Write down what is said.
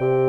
you